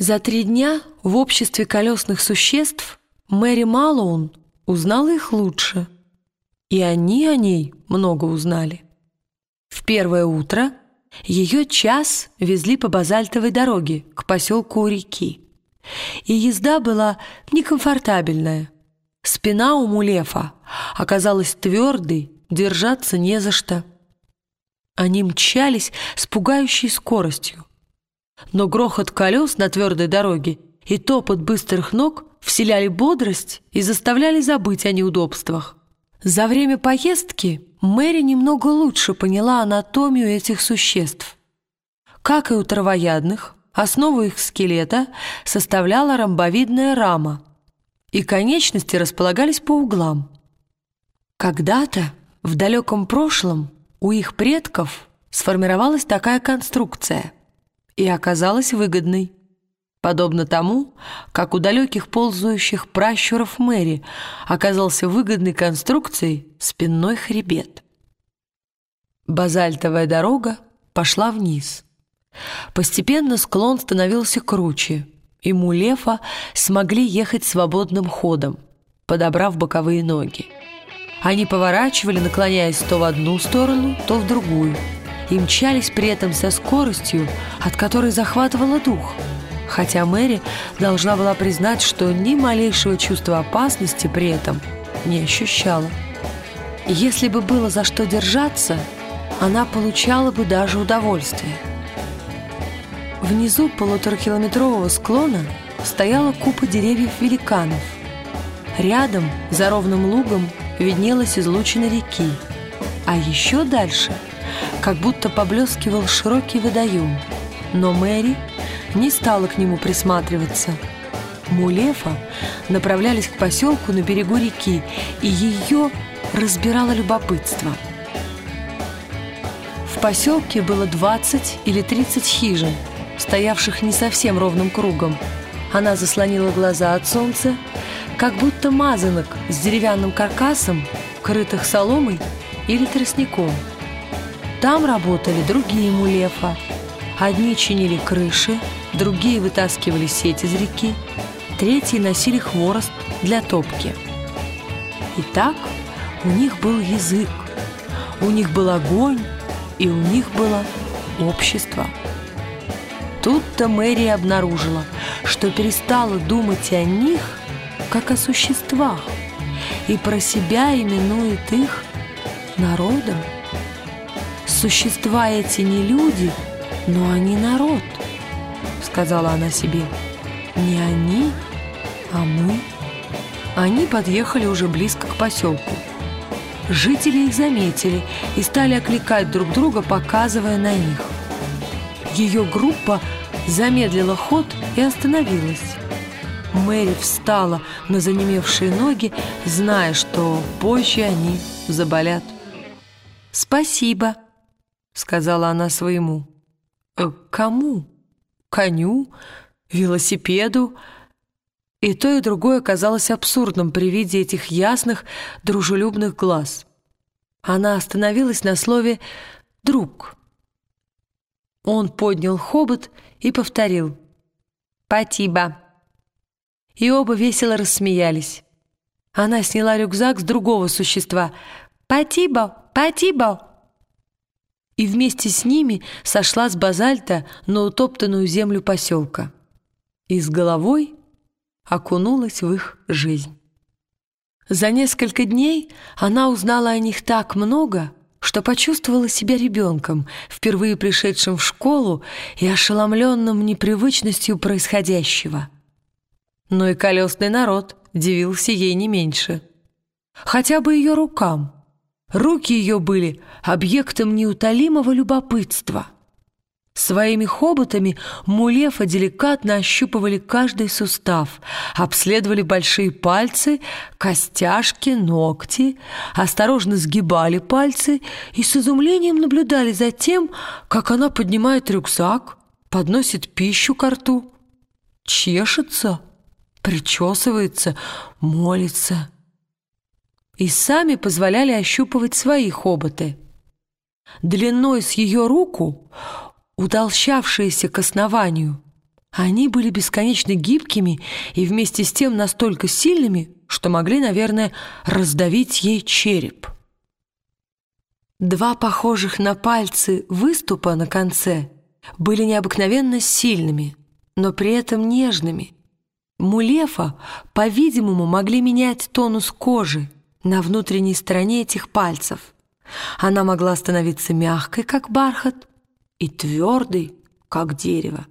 За три дня в обществе колесных существ Мэри Малоун узнала их лучше, и они о ней много узнали. В первое утро ее час везли по базальтовой дороге к поселку у реки, и езда была некомфортабельная. Спина у Мулефа оказалась твердой, держаться не за что. Они мчались с пугающей скоростью, но грохот колес на твердой дороге и топот быстрых ног вселяли бодрость и заставляли забыть о неудобствах. За время поездки Мэри немного лучше поняла анатомию этих существ. Как и у травоядных, основу их скелета составляла ромбовидная рама, и конечности располагались по углам. Когда-то, в далеком прошлом, у их предков сформировалась такая конструкция – и оказалась выгодной. Подобно тому, как у далеких ползающих пращуров Мэри оказался выгодной конструкцией спинной хребет. Базальтовая дорога пошла вниз. Постепенно склон становился круче, и Мулефа смогли ехать свободным ходом, подобрав боковые ноги. Они поворачивали, наклоняясь то в одну сторону, то в другую – и мчались при этом со скоростью, от которой захватывало дух. Хотя Мэри должна была признать, что ни малейшего чувства опасности при этом не ощущала. Если бы было за что держаться, она получала бы даже удовольствие. Внизу полуторакилометрового склона стояла купа деревьев-великанов. Рядом, за ровным лугом, виднелась излучина реки, а еще дальше – как будто поблескивал широкий водоем. Но Мэри не стала к нему присматриваться. Мулефа направлялись к поселку на берегу реки, и ее разбирало любопытство. В поселке было 20 или 30 хижин, стоявших не совсем ровным кругом. Она заслонила глаза от солнца, как будто мазанок с деревянным каркасом, крытых соломой или тростником. Там работали другие мулефа. Одни чинили крыши, другие вытаскивали сеть из реки, третьи носили хворост для топки. Итак, у них был язык, у них был огонь, и у них было общество. Тут-то Мэри обнаружила, что перестала думать о них, как о существах, и про себя именует их народом. Существа эти не люди, но они народ, сказала она себе. Не они, а мы. Они подъехали уже близко к поселку. Жители их заметили и стали окликать друг друга, показывая на них. Ее группа замедлила ход и остановилась. Мэри встала на занемевшие ноги, зная, что позже они заболят. «Спасибо», — сказала она своему. «Э, «Кому? Коню? Велосипеду?» И то, и другое казалось абсурдным при виде этих ясных, дружелюбных глаз. Она остановилась на слове «друг». Он поднял хобот и повторил «Патиба». И оба весело рассмеялись. Она сняла рюкзак с другого существа «Патиба, патиба» и вместе с ними сошла с базальта на утоптанную землю поселка и с головой окунулась в их жизнь. За несколько дней она узнала о них так много, что почувствовала себя ребенком, впервые пришедшим в школу и ошеломленным непривычностью происходящего. Но и колесный народ дивился ей не меньше. Хотя бы ее рукам — Руки ее были объектом неутолимого любопытства. Своими хоботами Мулефа деликатно ощупывали каждый сустав, обследовали большие пальцы, костяшки, ногти, осторожно сгибали пальцы и с изумлением наблюдали за тем, как она поднимает рюкзак, подносит пищу к рту, чешется, причесывается, молится и сами позволяли ощупывать свои хоботы. Длиной с ее руку, удолщавшиеся к основанию, Они были бесконечно гибкими и вместе с тем настолько сильными, что могли, наверное, раздавить ей череп. Два похожих на пальцы выступа на конце были необыкновенно сильными, но при этом нежными. Мулефа, по-видимому, могли менять тонус кожи на внутренней стороне этих пальцев. Она могла становиться мягкой, как бархат, и твердой, как дерево.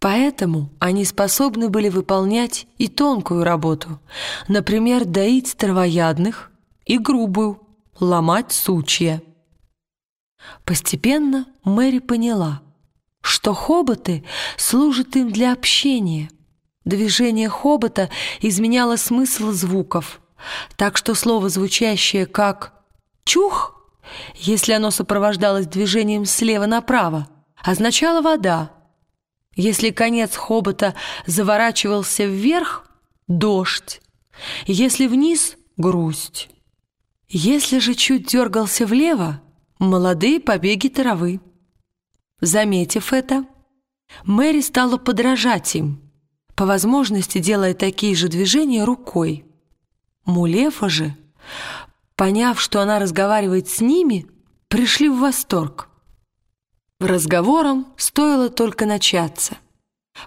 Поэтому они способны были выполнять и тонкую работу, например, доить травоядных, и грубую, ломать сучья. Постепенно Мэри поняла, что хоботы служат им для общения. Движение хобота изменяло смысл звуков, так что слово, звучащее как «чух», если оно сопровождалось движением слева направо, означало «вода», если конец хобота заворачивался вверх — дождь, если вниз — грусть. Если же чуть дергался влево — молодые побеги травы. Заметив это, Мэри стала подражать им, по возможности делая такие же движения рукой. Мулефа же, поняв, что она разговаривает с ними, пришли в восторг — Разговором стоило только начаться.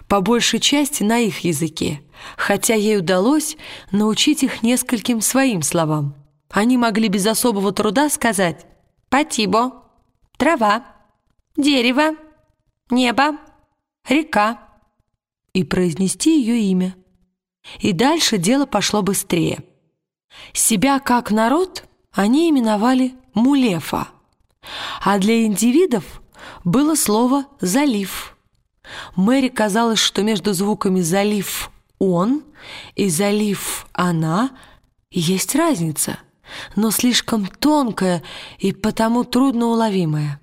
По большей части на их языке, хотя ей удалось научить их нескольким своим словам. Они могли без особого труда сказать «патибо», «трава», «дерево», «небо», «река» и произнести ее имя. И дальше дело пошло быстрее. Себя как народ они именовали «мулефа», а для индивидов было слово «залив». Мэри казалось, что между звуками «залив» «он» и «залив» «она» есть разница, но слишком тонкая и потому трудноуловимая.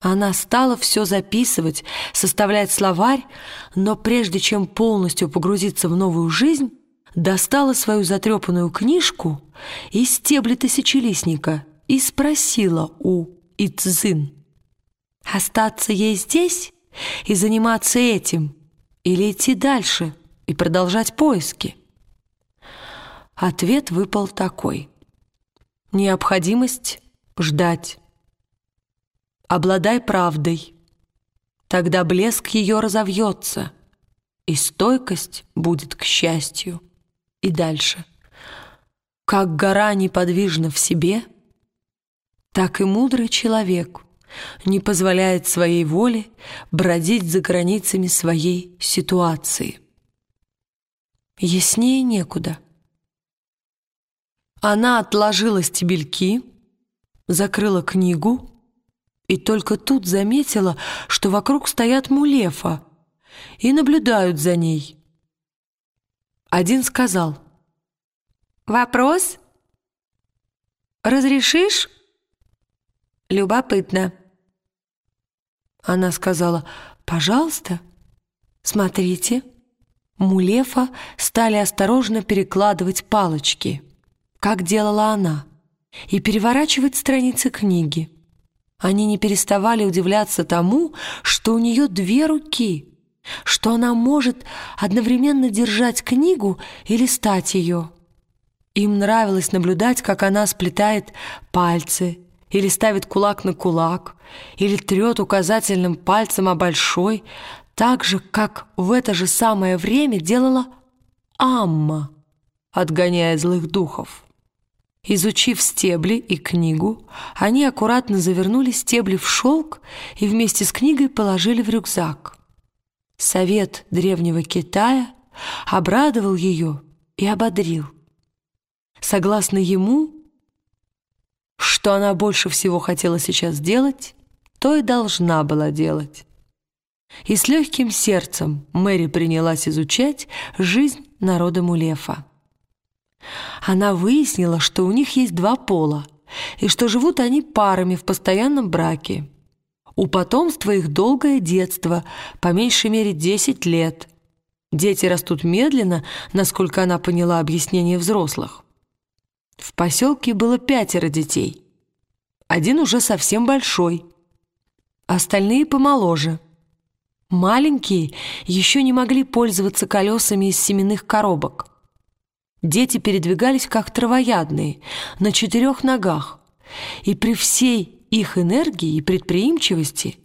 Она стала все записывать, составлять словарь, но прежде чем полностью погрузиться в новую жизнь, достала свою затрепанную книжку из стебля тысячелистника и спросила у Ицзин. Остаться ей здесь и заниматься этим, или идти дальше и продолжать поиски? Ответ выпал такой. Необходимость ждать. Обладай правдой. Тогда блеск ее разовьется, и стойкость будет к счастью. И дальше. Как гора неподвижна в себе, так и мудрый человек — не позволяет своей воле бродить за границами своей ситуации. Яснее некуда. Она отложила стебельки, закрыла книгу и только тут заметила, что вокруг стоят мулефа и наблюдают за ней. Один сказал «Вопрос? Разрешишь?» «Любопытно». Она сказала «Пожалуйста, смотрите». Мулефа стали осторожно перекладывать палочки, как делала она, и переворачивать страницы книги. Они не переставали удивляться тому, что у нее две руки, что она может одновременно держать книгу и листать ее. Им нравилось наблюдать, как она сплетает пальцы, или ставит кулак на кулак, или трет указательным пальцем о большой, так же, как в это же самое время делала Амма, отгоняя злых духов. Изучив стебли и книгу, они аккуратно завернули стебли в шелк и вместе с книгой положили в рюкзак. Совет древнего Китая обрадовал ее и ободрил. Согласно ему, что она больше всего хотела сейчас сделать, то и должна была делать. И с легким сердцем Мэри принялась изучать жизнь народа Мулефа. Она выяснила, что у них есть два пола, и что живут они парами в постоянном браке. У потомства их долгое детство, по меньшей мере 10 лет. Дети растут медленно, насколько она поняла объяснение взрослых. В поселке было пятеро детей. Один уже совсем большой, остальные помоложе. Маленькие еще не могли пользоваться колесами из семенных коробок. Дети передвигались как травоядные, на четырех ногах, и при всей их энергии и предприимчивости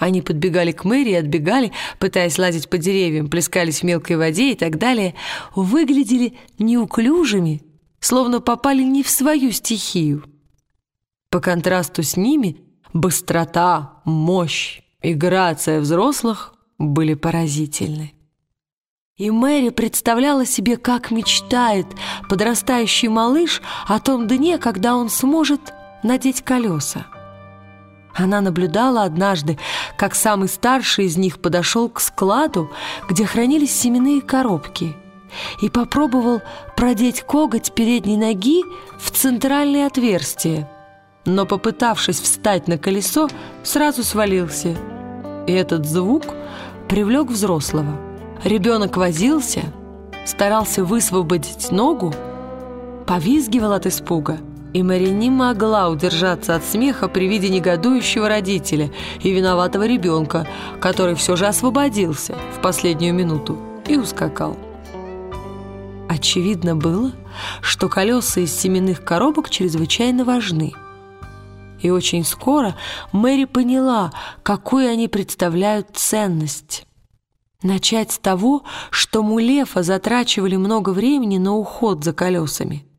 они подбегали к Мэри отбегали, пытаясь лазить по деревьям, плескались в мелкой воде и так далее, выглядели неуклюжими, словно попали не в свою стихию. По контрасту с ними быстрота, мощь и грация взрослых были поразительны. И Мэри представляла себе, как мечтает подрастающий малыш о том дне, когда он сможет надеть колеса. Она наблюдала однажды, как самый старший из них подошел к складу, где хранились семенные коробки, и попробовал продеть коготь передней ноги в центральное отверстие, но, попытавшись встать на колесо, сразу свалился. И этот звук привлек взрослого. Ребенок возился, старался высвободить ногу, повизгивал от испуга – и Мэри не могла удержаться от смеха при виде негодующего родителя и виноватого ребенка, который все же освободился в последнюю минуту и ускакал. Очевидно было, что колеса из семенных коробок чрезвычайно важны. И очень скоро Мэри поняла, какую они представляют ценность. Начать с того, что Мулефа затрачивали много времени на уход за колесами –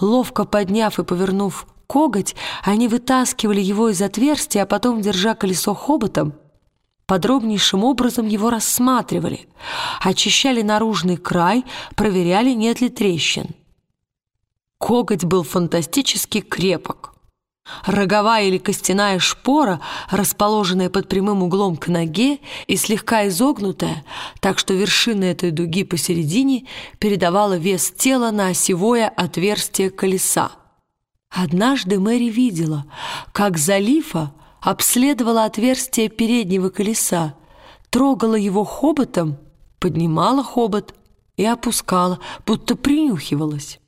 Ловко подняв и повернув коготь, они вытаскивали его из отверстия, а потом, держа колесо хоботом, подробнейшим образом его рассматривали, очищали наружный край, проверяли, нет ли трещин. Коготь был фантастически крепок. Роговая или костяная шпора, расположенная под прямым углом к ноге и слегка изогнутая, так что вершина этой дуги посередине передавала вес тела на осевое отверстие колеса. Однажды Мэри видела, как Залифа обследовала отверстие переднего колеса, трогала его хоботом, поднимала хобот и опускала, будто принюхивалась.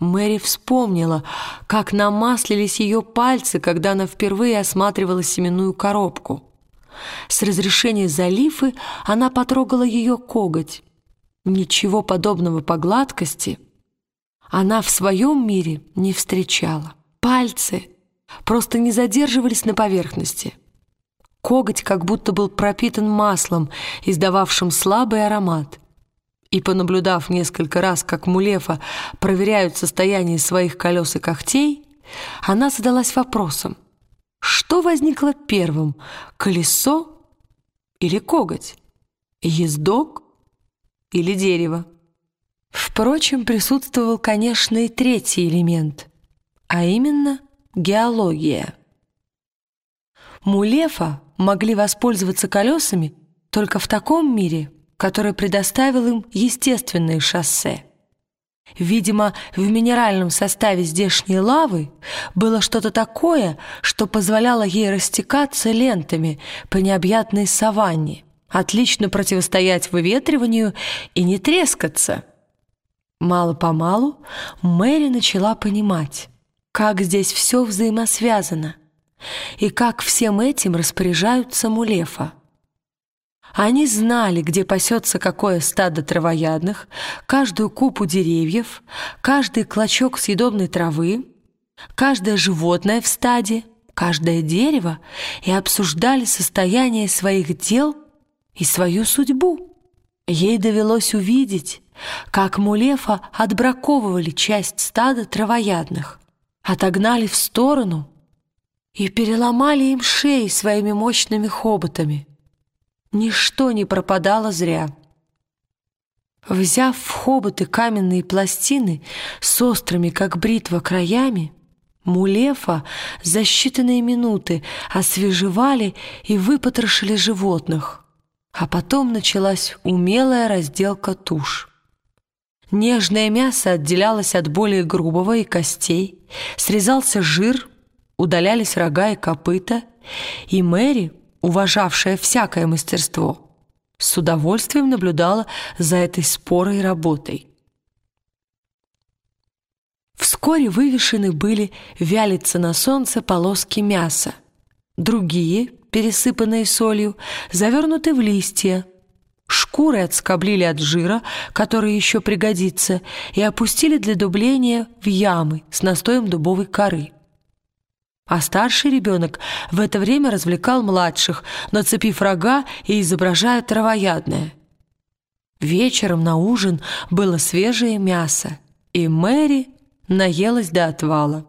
Мэри вспомнила, как намаслились ее пальцы, когда она впервые осматривала семенную коробку. С разрешения Залифы она потрогала ее коготь. Ничего подобного по гладкости она в своем мире не встречала. Пальцы просто не задерживались на поверхности. Коготь как будто был пропитан маслом, издававшим слабый аромат и, понаблюдав несколько раз, как Мулефа проверяют состояние своих колес и когтей, она задалась вопросом, что возникло первым, колесо или коготь, ездок или дерево? Впрочем, присутствовал, конечно, и третий элемент, а именно геология. Мулефа могли воспользоваться колесами только в таком мире, который предоставил им естественные шоссе. Видимо, в минеральном составе здешней лавы было что-то такое, что позволяло ей растекаться лентами по необъятной саванне, отлично противостоять выветриванию и не трескаться. Мало-помалу Мэри начала понимать, как здесь все взаимосвязано и как всем этим распоряжаются Мулефа. Они знали, где пасется какое стадо травоядных, каждую купу деревьев, каждый клочок съедобной травы, каждое животное в стаде, каждое дерево и обсуждали состояние своих дел и свою судьбу. Ей довелось увидеть, как Мулефа отбраковывали часть стада травоядных, отогнали в сторону и переломали им шеи своими мощными хоботами – Ничто не пропадало зря. Взяв в хоботы каменные пластины с острыми, как бритва, краями, Мулефа за считанные минуты освежевали и выпотрошили животных, а потом началась умелая разделка туш. Нежное мясо отделялось от более грубого и костей, срезался жир, удалялись рога и копыта, и Мэри уважавшая всякое мастерство, с удовольствием наблюдала за этой спорой работой. Вскоре вывешены были вялиться на солнце полоски мяса, другие пересыпанные солью, завернуты в листья. Шкуры отскоблили от жира, который еще пригодится, и опустили для дубления в ямы с настоем дубовой коры. А старший ребенок в это время развлекал младших, нацепив рога и изображая травоядное. Вечером на ужин было свежее мясо, и Мэри наелась до отвала.